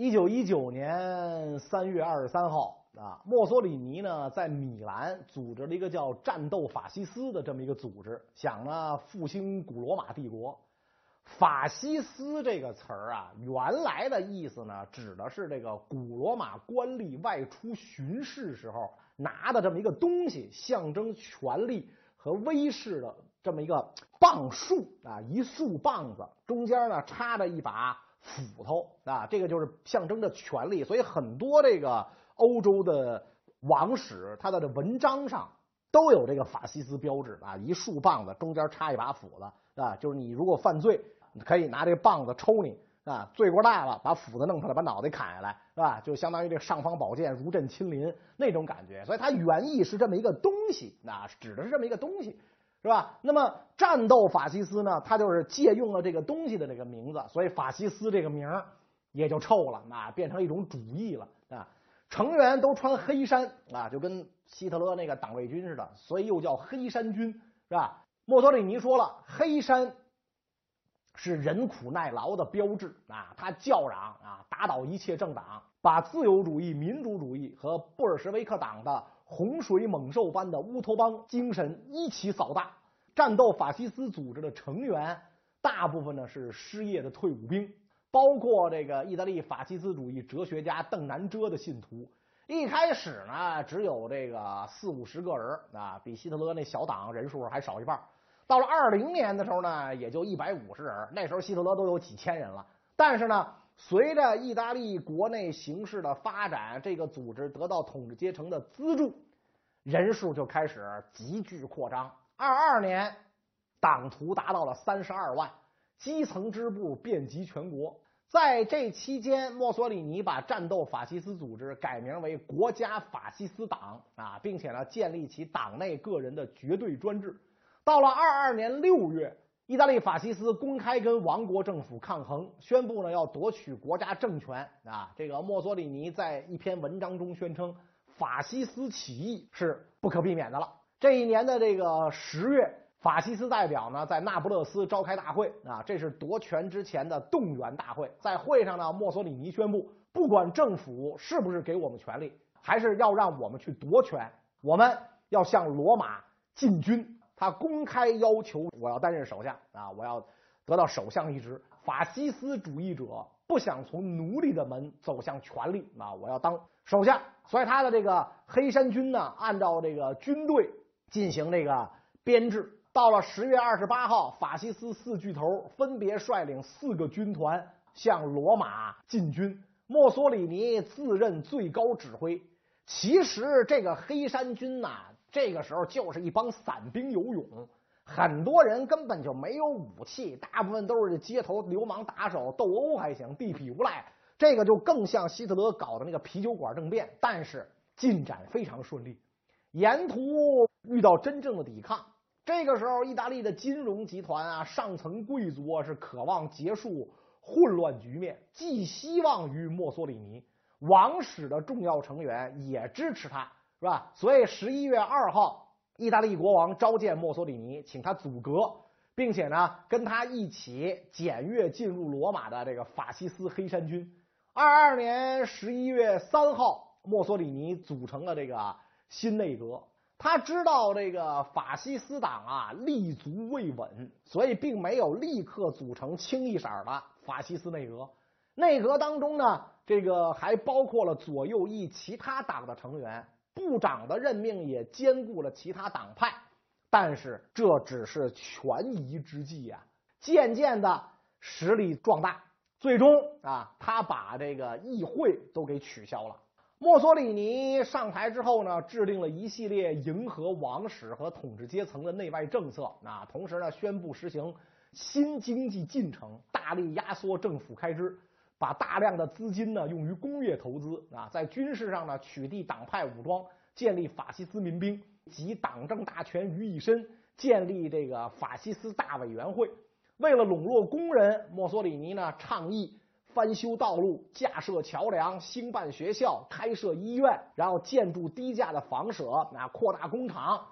一九一九年三月二十三号啊，墨索里尼呢在米兰组织了一个叫“战斗法西斯”的这么一个组织，想呢复兴古罗马帝国。法西斯这个词儿啊，原来的意思呢，指的是这个古罗马官吏外出巡视时候拿的这么一个东西，象征权力和威势的这么一个棒树啊，一束棒子，中间呢插着一把斧头啊，这个就是象征着权力。所以很多这个欧洲的王室，它的这文章上都有这个法西斯标志啊，一竖棒子，中间插一把斧子啊，就是你如果犯罪。可以拿这个棒子抽你啊！罪过大了，把斧子弄出来，把脑袋砍下来，是吧？就相当于这尚方宝剑如朕亲临那种感觉。所以它原意是这么一个东西，啊，指的是这么一个东西，是吧？那么战斗法西斯呢，它就是借用了这个东西的这个名字，所以法西斯这个名也就臭了，啊，变成一种主义了啊。成员都穿黑衫啊，就跟希特勒那个党卫军似的，所以又叫黑衫军，是吧？墨索里尼说了，黑衫。是忍苦耐劳的标志啊！他叫嚷啊，打倒一切政党，把自由主义、民主主义和布尔什维克党的洪水猛兽般的乌托邦精神一起扫荡。战斗法西斯组织的成员大部分呢是失业的退伍兵，包括这个意大利法西斯主义哲学家邓南遮的信徒。一开始呢，只有这个四五十个人啊，比希特勒那小党人数还少一半。到了二零年的时候呢，也就一百五十人。那时候希特勒都有几千人了。但是呢，随着意大利国内形势的发展，这个组织得到统治阶层的资助，人数就开始急剧扩张。二二年，党徒达到了三十二万，基层支部遍及全国。在这期间，墨索里尼把战斗法西斯组织改名为国家法西斯党啊，并且呢，建立起党内个人的绝对专制。到了二二年六月，意大利法西斯公开跟王国政府抗衡，宣布呢要夺取国家政权啊！这个墨索里尼在一篇文章中宣称，法西斯起义是不可避免的了。这一年的这个十月，法西斯代表呢在那不勒斯召开大会啊，这是夺权之前的动员大会。在会上呢，墨索里尼宣布，不管政府是不是给我们权力，还是要让我们去夺权，我们要向罗马进军。他公开要求我要担任首相啊，我要得到首相一职。法西斯主义者不想从奴隶的门走向权力啊，我要当首相。所以他的这个黑山军呢，按照这个军队进行这个编制。到了十月二十八号，法西斯四巨头分别率领四个军团向罗马进军，墨索里尼自任最高指挥。其实这个黑山军呐。这个时候就是一帮散兵游勇，很多人根本就没有武器，大部分都是街头流氓打手斗殴还行，地痞无赖。这个就更像希特勒搞的那个啤酒馆政变，但是进展非常顺利。沿途遇到真正的抵抗，这个时候意大利的金融集团啊，上层贵族啊是渴望结束混乱局面，寄希望于墨索里尼。王室的重要成员也支持他。是吧？所以十一月二号，意大利国王召见墨索里尼，请他阻隔，并且呢，跟他一起检阅进入罗马的这个法西斯黑山军。二二年十一月三号，墨索里尼组成了这个新内阁。他知道这个法西斯党啊立足未稳，所以并没有立刻组成清一色的法西斯内阁。内阁当中呢，这个还包括了左右翼其他党的成员。部长的任命也兼顾了其他党派，但是这只是权宜之计啊。渐渐的实力壮大，最终啊，他把这个议会都给取消了。墨索里尼上台之后呢，制定了一系列迎合王室和统治阶层的内外政策啊，同时呢，宣布实行新经济进程，大力压缩政府开支。把大量的资金呢用于工业投资啊，在军事上呢取缔党派武装，建立法西斯民兵，集党政大权于一身，建立这个法西斯大委员会。为了笼络工人，墨索里尼呢倡议翻修道路、架设桥梁、兴办学校、开设医院，然后建筑低价的房舍啊，扩大工厂。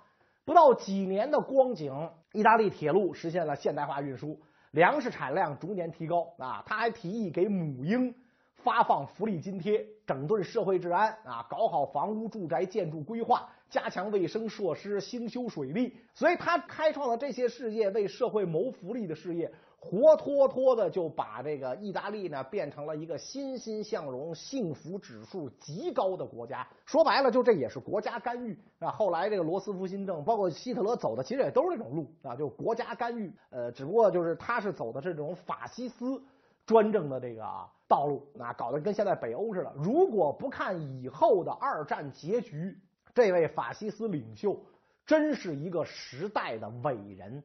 不到几年的光景，意大利铁路实现了现代化运输。粮食产量逐年提高啊！他还提议给母婴发放福利津贴，整顿社会治安啊，搞好房屋住宅建筑规划，加强卫生设施，兴修水利。所以他开创了这些事业，为社会谋福利的事业，活脱脱的就把这个意大利呢变成了一个欣欣向荣、幸福指数极高的国家。说白了，就这也是国家干预啊。后来这个罗斯福新政，包括希特勒走的，其实也都是这种路啊，就国家干预。呃，只不过就是他是走的是这种法西斯专政的这个。道路啊，搞得跟现在北欧似的。如果不看以后的二战结局，这位法西斯领袖真是一个时代的伟人。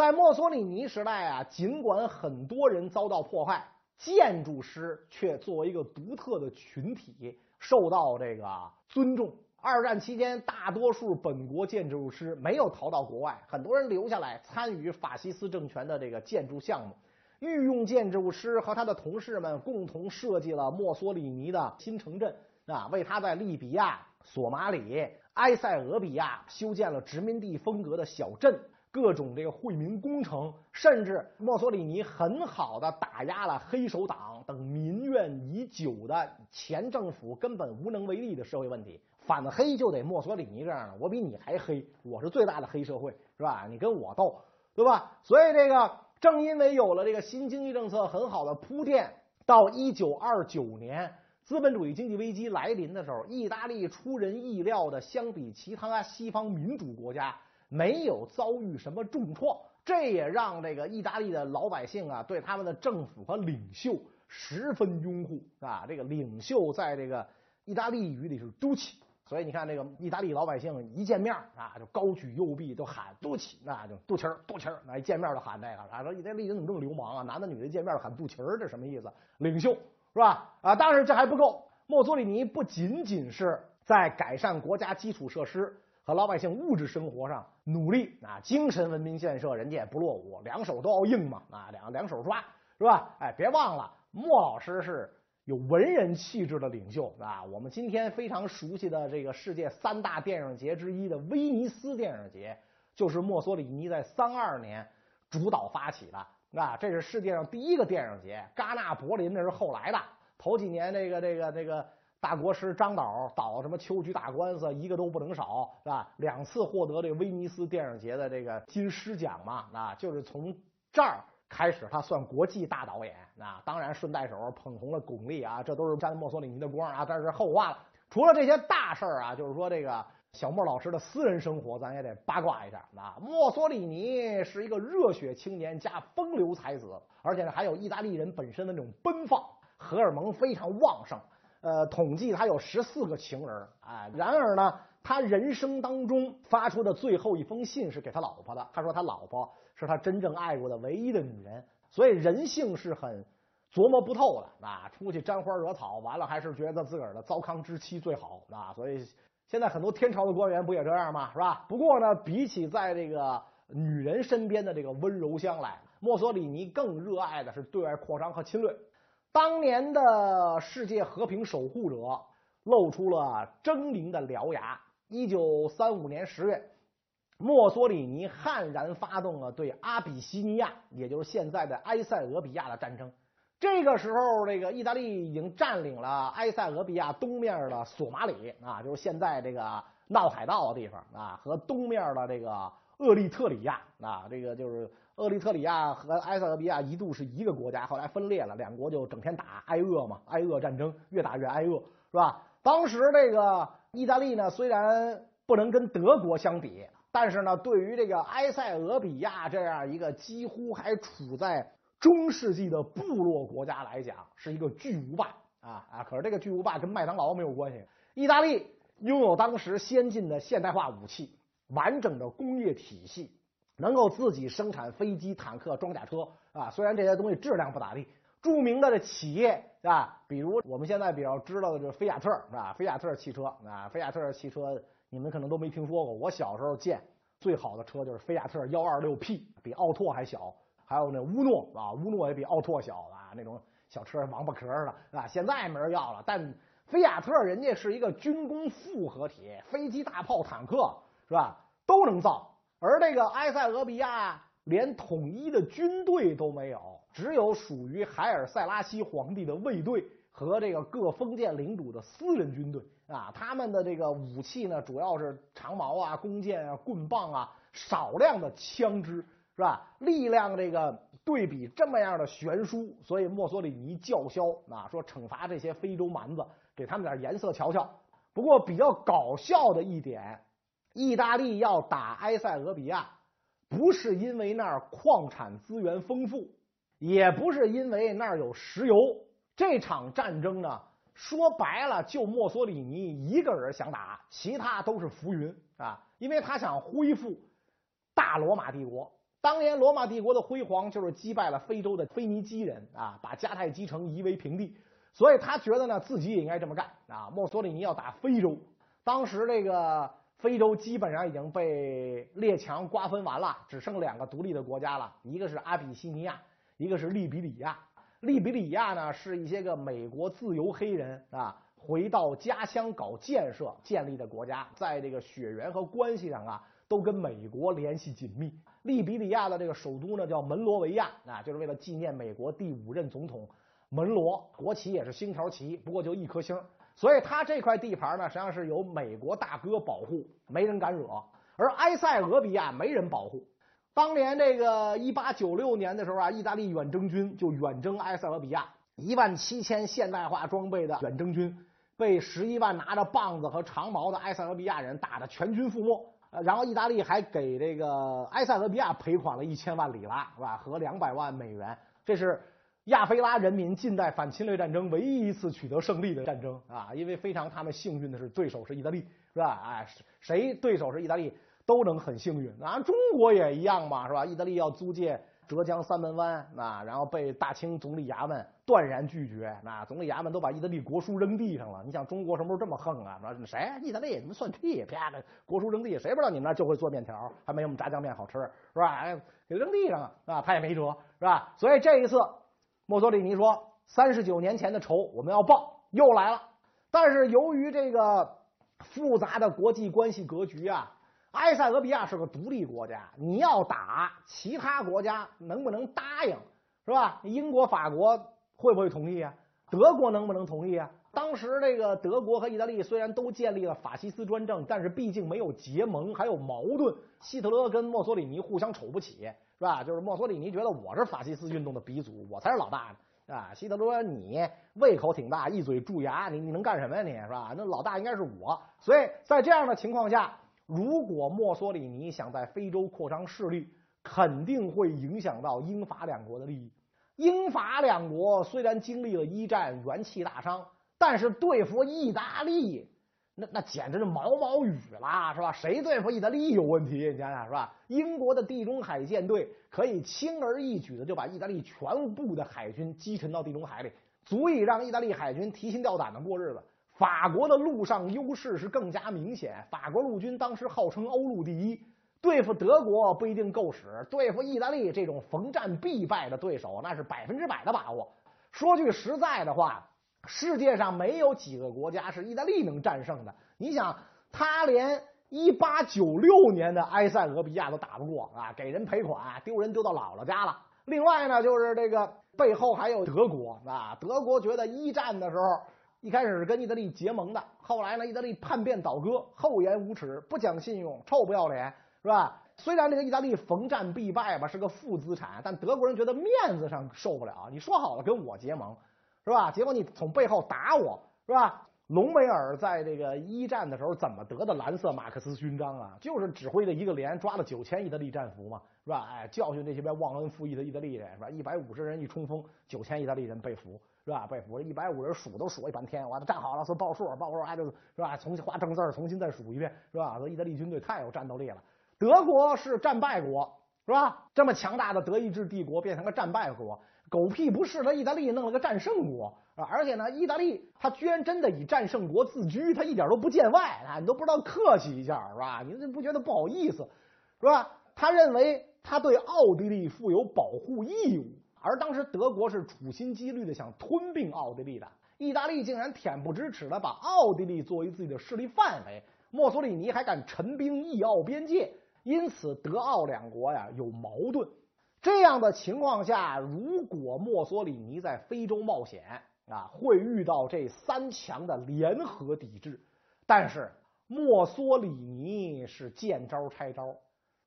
在墨索里尼时代啊，尽管很多人遭到迫害，建筑师却作为一个独特的群体受到这个尊重。二战期间，大多数本国建筑师没有逃到国外，很多人留下来参与法西斯政权的这个建筑项目。御用建筑师和他的同事们共同设计了墨索里尼的新城镇啊，为他在利比亚、索马里、埃塞俄比亚修建了殖民地风格的小镇，各种这个惠民工程，甚至墨索里尼很好的打压了黑手党等民怨已久的前政府根本无能为力的社会问题。反黑就得墨索里尼这样的，我比你还黑，我是最大的黑社会，是吧？你跟我斗，对吧？所以这个。正因为有了这个新经济政策很好的铺垫，到一九二九年资本主义经济危机来临的时候，意大利出人意料的相比其他西方民主国家没有遭遇什么重创，这也让这个意大利的老百姓啊对他们的政府和领袖十分拥护啊。这个领袖在这个意大利语里是 Duce。所以你看，这个意大利老百姓一见面啊，就高举右臂，就喊“杜奇”，那就“肚脐儿，肚脐儿”，那一见面就喊这个。啊，说意大利人怎么这么流氓啊？男的女的见面喊“肚脐儿”，这什么意思？领袖是吧？啊，当然这还不够。墨索里尼不仅仅是在改善国家基础设施和老百姓物质生活上努力啊，精神文明建设人家也不落伍，两手都要硬嘛啊，两两手抓是吧？哎，别忘了，莫老师是。有文人气质的领袖啊，我们今天非常熟悉的这个世界三大电影节之一的威尼斯电影节，就是墨索里尼在三二年主导发起的啊，这是世界上第一个电影节。戛纳、柏林那是后来的，头几年这个这个这个大国师张导导什么秋菊打官司，一个都不能少，是吧？两次获得这个威尼斯电影节的这个金狮奖嘛，啊，就是从这儿。开始，他算国际大导演啊，当然顺带手捧红了巩俐啊，这都是沾墨索里尼的光啊，但是后话了。除了这些大事儿啊，就是说这个小莫老师的私人生活，咱也得八卦一下啊。墨索里尼是一个热血青年加风流才子，而且呢还有意大利人本身的那种奔放，荷尔蒙非常旺盛。呃，统计他有十四个情人啊。然而呢，他人生当中发出的最后一封信是给他老婆的，他说他老婆。是他真正爱过的唯一的女人，所以人性是很琢磨不透的啊！出去沾花惹草，完了还是觉得自个儿的糟糠之妻最好啊！所以现在很多天朝的官员不也这样吗？是吧？不过呢，比起在这个女人身边的这个温柔乡来，墨索里尼更热爱的是对外扩张和侵略。当年的世界和平守护者露出了狰狞的獠牙。一九三五年十月。墨索里尼悍然发动了对阿比西尼亚，也就是现在的埃塞俄比亚的战争。这个时候，这个意大利已经占领了埃塞俄比亚东面的索马里啊，就是现在这个闹海盗的地方啊，和东面的这个厄立特里亚啊，这个就是厄立特里亚和埃塞俄比亚一度是一个国家，后来分裂了，两国就整天打挨饿嘛，挨饿战争，越打越挨饿，是吧？当时这个意大利呢，虽然不能跟德国相比。但是呢，对于这个埃塞俄比亚这样一个几乎还处在中世纪的部落国家来讲，是一个巨无霸啊啊！可是这个巨无霸跟麦当劳没有关系。意大利拥有当时先进的现代化武器、完整的工业体系，能够自己生产飞机、坦克、装甲车啊。虽然这些东西质量不咋地，著名的这企业啊，比如我们现在比较知道的就是菲亚特是吧？菲亚特汽车啊，菲亚特汽车。你们可能都没听说过，我小时候见最好的车就是菲亚特幺二六 P，比奥拓还小，还有那乌诺啊，乌诺也比奥拓小啊，那种小车王八壳的啊，现在没人要了。但菲亚特人家是一个军工复合体，飞机、大炮、坦克是吧，都能造。而这个埃塞俄比亚连统一的军队都没有，只有属于海尔塞拉西皇帝的卫队和这个各封建领主的私人军队啊，他们的这个武器呢，主要是长矛啊、弓箭啊、棍棒啊，少量的枪支，是吧？力量这个对比这么样的悬殊，所以墨索里尼叫嚣啊，说惩罚这些非洲蛮子，给他们点颜色瞧瞧。不过比较搞笑的一点，意大利要打埃塞俄比亚，不是因为那儿矿产资源丰富，也不是因为那儿有石油。这场战争呢，说白了，就墨索里尼一个人想打，其他都是浮云啊！因为他想恢复大罗马帝国。当年罗马帝国的辉煌，就是击败了非洲的腓尼基人啊，把迦太基城夷为平地。所以他觉得呢，自己也应该这么干啊！墨索里尼要打非洲，当时这个非洲基本上已经被列强瓜分完了，只剩两个独立的国家了，一个是阿比西尼亚，一个是利比里亚。利比里亚呢，是一些个美国自由黑人啊，回到家乡搞建设建立的国家，在这个血缘和关系上啊，都跟美国联系紧密。利比里亚的这个首都呢，叫门罗维亚啊，就是为了纪念美国第五任总统门罗，国旗也是星条旗，不过就一颗星。所以他这块地盘呢，实际上是由美国大哥保护，没人敢惹。而埃塞俄比亚没人保护。当年这个一八九六年的时候啊，意大利远征军就远征埃塞俄比亚，一万七千现代化装备的远征军被十一万拿着棒子和长矛的埃塞俄比亚人打得全军覆没。然后意大利还给这个埃塞俄比亚赔款了一千万里拉，是吧？和两百万美元。这是亚非拉人民近代反侵略战争唯一一次取得胜利的战争啊！因为非常他们幸运的是，对手是意大利，是吧？哎，谁对手是意大利？都能很幸运啊！中国也一样嘛，是吧？意大利要租借浙江三门湾，啊，然后被大清总理衙门断然拒绝，那总理衙门都把意大利国书扔地上了。你想中国什么时候这么横啊？说谁？意大利你们算屁！啪的国书扔地，谁不知道你们那就会做面条，还没我们炸酱面好吃，是吧？给扔地上了啊，他也没辙，是吧？所以这一次，墨索里尼说，三十九年前的仇我们要报，又来了。但是由于这个复杂的国际关系格局啊。埃塞俄比亚是个独立国家，你要打其他国家能不能答应，是吧？英国、法国会不会同意啊？德国能不能同意啊？当时这个德国和意大利虽然都建立了法西斯专政，但是毕竟没有结盟，还有矛盾。希特勒跟墨索里尼互相瞅不起，是吧？就是墨索里尼觉得我是法西斯运动的鼻祖，我才是老大呢，啊！希特勒你胃口挺大，一嘴蛀牙，你你能干什么呀？你是吧？那老大应该是我。所以在这样的情况下。如果墨索里尼想在非洲扩张势力，肯定会影响到英法两国的利益。英法两国虽然经历了一战，元气大伤，但是对付意大利，那那简直是毛毛雨啦，是吧？谁对付意大利有问题？你想想，是吧？英国的地中海舰队可以轻而易举的就把意大利全部的海军击沉到地中海里，足以让意大利海军提心吊胆的过日子。法国的陆上优势是更加明显，法国陆军当时号称欧陆第一，对付德国不一定够使，对付意大利这种逢战必败的对手，那是百分之百的把握。说句实在的话，世界上没有几个国家是意大利能战胜的。你想，他连一八九六年的埃塞俄比亚都打不过啊，给人赔款，丢人丢到姥姥家了。另外呢，就是这个背后还有德国啊，德国觉得一战的时候。一开始是跟意大利结盟的，后来呢，意大利叛变倒戈，厚颜无耻，不讲信用，臭不要脸，是吧？虽然这个意大利逢战必败吧，是个负资产，但德国人觉得面子上受不了。你说好了跟我结盟，是吧？结果你从背后打我，是吧？隆美尔在这个一战的时候怎么得的蓝色马克思勋章啊？就是指挥的一个连抓了九千意大利战俘嘛，是吧？哎，教训这些边忘恩负义的意大利人，是吧？一百五十人一冲锋，九千意大利人被俘。是吧？被俘一百五十人数都数一半天，我都站好了，说报数，报数，还就是是吧？重新画正字，重新再数一遍，是吧？说意大利军队太有战斗力了。德国是战败国，是吧？这么强大的德意志帝国变成个战败国，狗屁不是他，意大利弄了个战胜国啊！而且呢，意大利他居然真的以战胜国自居，他一点都不见外啊！你都不知道客气一下，是吧？你这不觉得不好意思，是吧？他认为他对奥地利负有保护义务。而当时德国是处心积虑的想吞并奥地利的，意大利竟然恬不知耻的把奥地利作为自己的势力范围，墨索里尼还敢陈兵意奥边界，因此德奥两国呀有矛盾。这样的情况下，如果墨索里尼在非洲冒险啊，会遇到这三强的联合抵制。但是墨索里尼是见招拆招，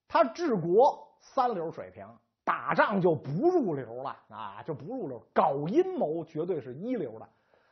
他治国三流水平，打仗就不入流了啊，就不入流，搞阴谋绝对是一流的。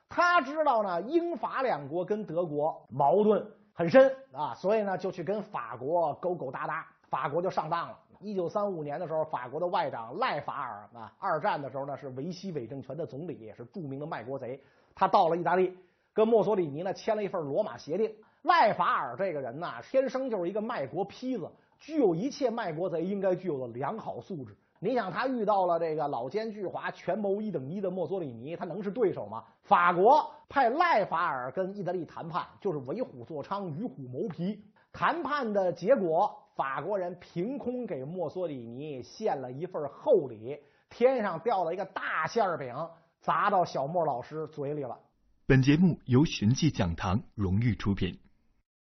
他知道呢，英法两国跟德国矛盾很深啊，所以呢就去跟法国勾勾搭搭，法国就上当了。一九三五年的时候，法国的外长赖法尔啊，二战的时候呢是维希伪政权的总理，也是著名的卖国贼。他到了意大利，跟墨索里尼呢签了一份罗马协定。赖法尔这个人呢，天生就是一个卖国坯子，具有一切卖国贼应该具有的良好素质。你想，他遇到了这个老奸巨猾、权谋一等一的墨索里尼，他能是对手吗？法国派赖法尔跟意大利谈判，就是为虎作伥、与虎谋皮。谈判的结果，法国人凭空给墨索里尼献了一份厚礼，天上掉了一个大馅饼，砸到小莫老师嘴里了。本节目由寻迹讲堂荣誉出品。